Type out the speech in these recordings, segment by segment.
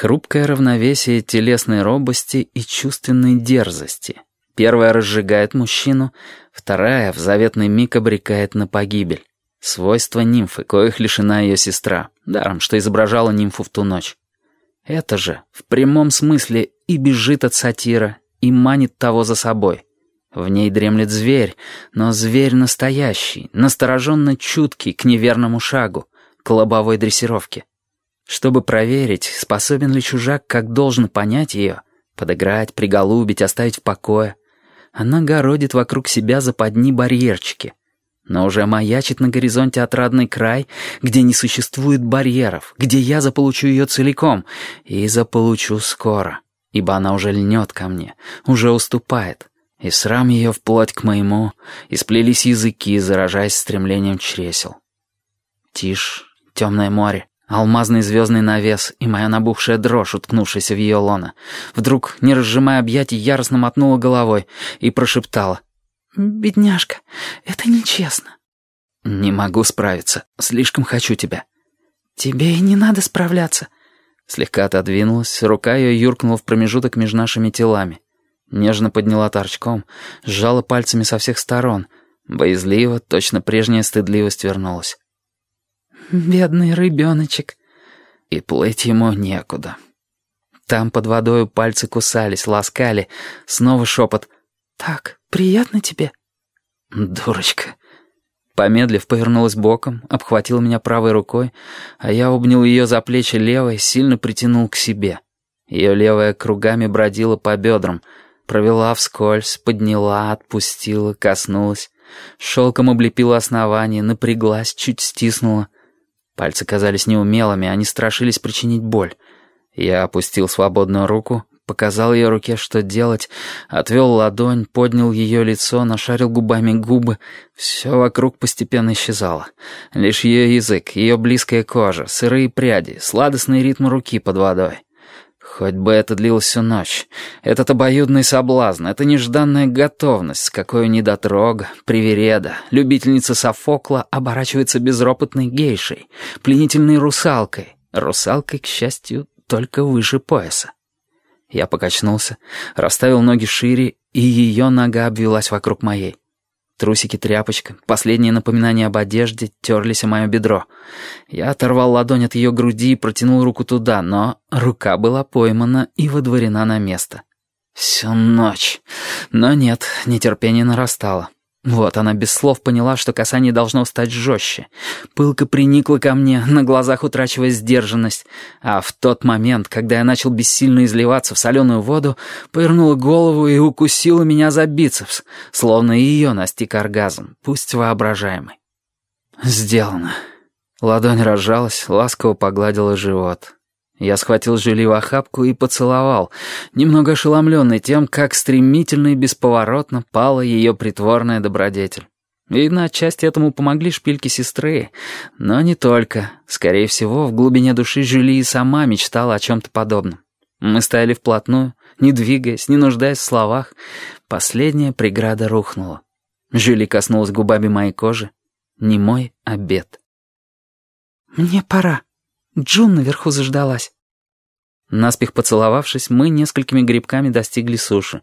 Хрупкое равновесие телесной робости и чувственной дерзости. Первая разжигает мужчину, вторая в заветный миг обрекает на погибель. Свойства нимфы, коих лишена ее сестра, даром, что изображала нимфу в ту ночь. Это же, в прямом смысле, и бежит от сатира, и манит того за собой. В ней дремлет зверь, но зверь настоящий, настороженно чуткий к неверному шагу, к лобовой дрессировке. Чтобы проверить, способен ли чужак как должен понять ее, подыграть, приголубить, оставить в покое, она городит вокруг себя западни барьерчики. Но уже маячит на горизонте отрадный край, где не существует барьеров, где я заполучу ее целиком, и заполучу скоро, ибо она уже льнет ко мне, уже уступает. И срам ее вплоть к моему, и сплелись языки, заражаясь стремлением чресел. Тишь, темное море, Алмазный звездный навес и моя набухшая дрожь, уткнувшаяся в ее лона. Вдруг, не разжимая объятий, яростно мотнула головой и прошептала. «Бедняжка, это нечестно». «Не могу справиться. Слишком хочу тебя». «Тебе и не надо справляться». Слегка отодвинулась, рука ее юркнула в промежуток между нашими телами. Нежно подняла торчком, сжала пальцами со всех сторон. Боязливо, точно прежняя стыдливость вернулась. «Бедный рыбеночек». И плыть ему некуда. Там под водою пальцы кусались, ласкали. Снова шепот. «Так, приятно тебе?» «Дурочка». Помедлив, повернулась боком, обхватила меня правой рукой, а я обнял ее за плечи левой, сильно притянул к себе. Ее левая кругами бродила по бедрам, провела вскользь, подняла, отпустила, коснулась. Шелком облепила основание, напряглась, чуть стиснула — Пальцы казались неумелыми, они страшились причинить боль. Я опустил свободную руку, показал ее руке, что делать, отвел ладонь, поднял ее лицо, нашарил губами губы. Все вокруг постепенно исчезало. Лишь ее язык, ее близкая кожа, сырые пряди, сладостный ритм руки под водой. Хоть бы это длилось всю ночь. Этот обоюдный соблазн, эта нежданная готовность, с какой недотрога, привереда, любительница Софокла оборачивается безропотной гейшей, пленительной русалкой. Русалкой, к счастью, только выше пояса. Я покачнулся, расставил ноги шире, и ее нога обвелась вокруг моей. Трусики-тряпочка, последнее напоминание об одежде, терлись о мое бедро. Я оторвал ладонь от ее груди и протянул руку туда, но рука была поймана и водворена на место. Всю ночь. Но нет, нетерпение нарастало. Вот она без слов поняла, что касание должно стать жестче. Пылка приникла ко мне, на глазах утрачивая сдержанность. А в тот момент, когда я начал бессильно изливаться в соленую воду, повернула голову и укусила меня за бицепс, словно ее настиг оргазм, пусть воображаемый. Сделано. Ладонь разжалась, ласково погладила живот. Я схватил Жюли в охапку и поцеловал, немного ошеломленный тем, как стремительно и бесповоротно пала ее притворная добродетель. Видно, отчасти этому помогли шпильки сестры, но не только. Скорее всего, в глубине души Жюли и сама мечтала о чем-то подобном. Мы стояли вплотную, не двигаясь, не нуждаясь в словах. Последняя преграда рухнула. Жюли коснулась губами моей кожи. Не мой обед. «Мне пора», Джун наверху заждалась». Наспех поцеловавшись, мы несколькими грибками достигли суши.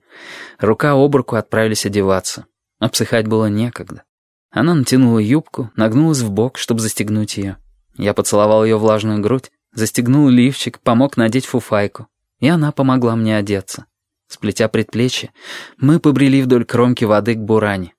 Рука об руку отправились одеваться. Обсыхать было некогда. Она натянула юбку, нагнулась в бок, чтобы застегнуть ее. Я поцеловал ее влажную грудь, застегнул лифчик, помог надеть фуфайку. И она помогла мне одеться. Сплетя предплечье, мы побрели вдоль кромки воды к буране.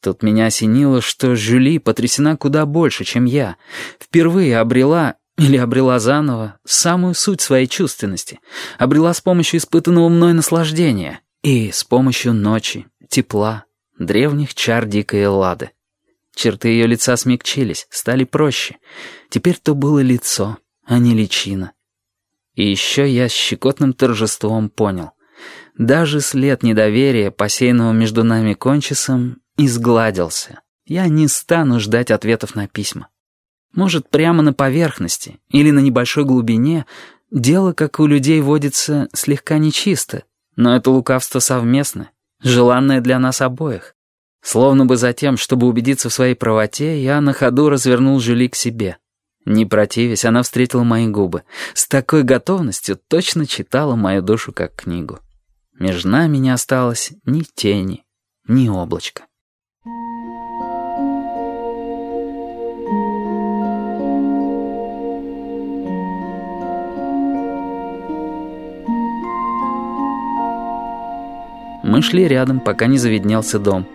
Тут меня осенило, что Жюли потрясена куда больше, чем я. Впервые обрела или обрела заново самую суть своей чувственности. Обрела с помощью испытанного мной наслаждения. И с помощью ночи, тепла, древних чар дикой Эллады. Черты ее лица смягчились, стали проще. Теперь то было лицо, а не личина. И еще я с щекотным торжеством понял. Даже след недоверия, посеянного между нами кончисом, изгладился. Я не стану ждать ответов на письма. Может, прямо на поверхности или на небольшой глубине дело, как у людей водится, слегка нечисто, но это лукавство совместное, желанное для нас обоих. Словно бы за тем, чтобы убедиться в своей правоте, я на ходу развернул Жюли к себе. Не противясь, она встретила мои губы. С такой готовностью точно читала мою душу как книгу. Между нами не осталось ни тени, ни облачка. Мы шли рядом, пока не заведнелся дом.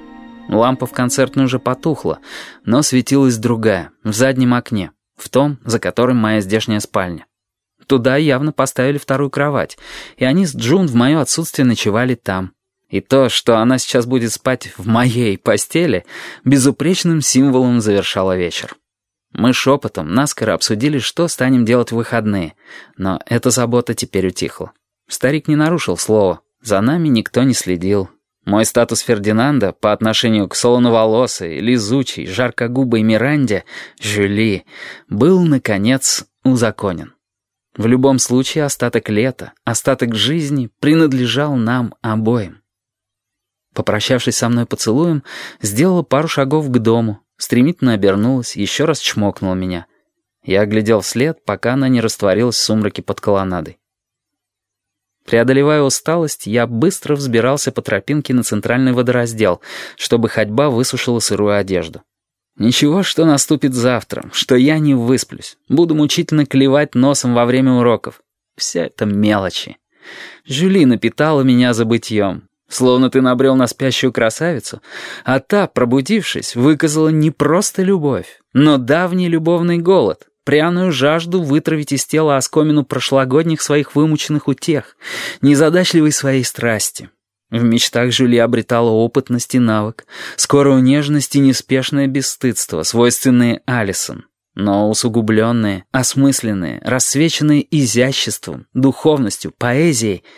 Лампа в концертной уже потухла, но светилась другая, в заднем окне, в том, за которым моя здешняя спальня. Туда явно поставили вторую кровать, и они с Джун в мое отсутствие ночевали там. И то, что она сейчас будет спать в моей постели, безупречным символом завершало вечер. Мы шепотом наскоро обсудили, что станем делать в выходные, но эта забота теперь утихла. Старик не нарушил слова, за нами никто не следил. Мой статус Фердинанда по отношению к солоноволосой, лизучей, жаркогубой Миранде, Жюли, был, наконец, узаконен. В любом случае остаток лета, остаток жизни принадлежал нам обоим. Попрощавшись со мной поцелуем, сделала пару шагов к дому, стремительно обернулась, еще раз чмокнула меня. Я глядел вслед, пока она не растворилась в сумраке под колоннадой. Преодолевая усталость, я быстро взбирался по тропинке на центральный водораздел, чтобы ходьба высушила сырую одежду. Ничего, что наступит завтра, что я не высплюсь, буду мучительно клевать носом во время уроков. Вся это мелочи. Жюли напитала меня забытьем, словно ты набрел на спящую красавицу, а та, пробудившись, выказала не просто любовь, но давний любовный голод, пряную жажду вытравить из тела оскомину прошлогодних своих вымученных утех, незадачливой своей страсти. В мечтах Жюли обретала опытность и навык, скорую нежность и неспешное бесстыдство, свойственные Алисон, но усугубленные, осмысленные, рассвеченные изяществом, духовностью, поэзией —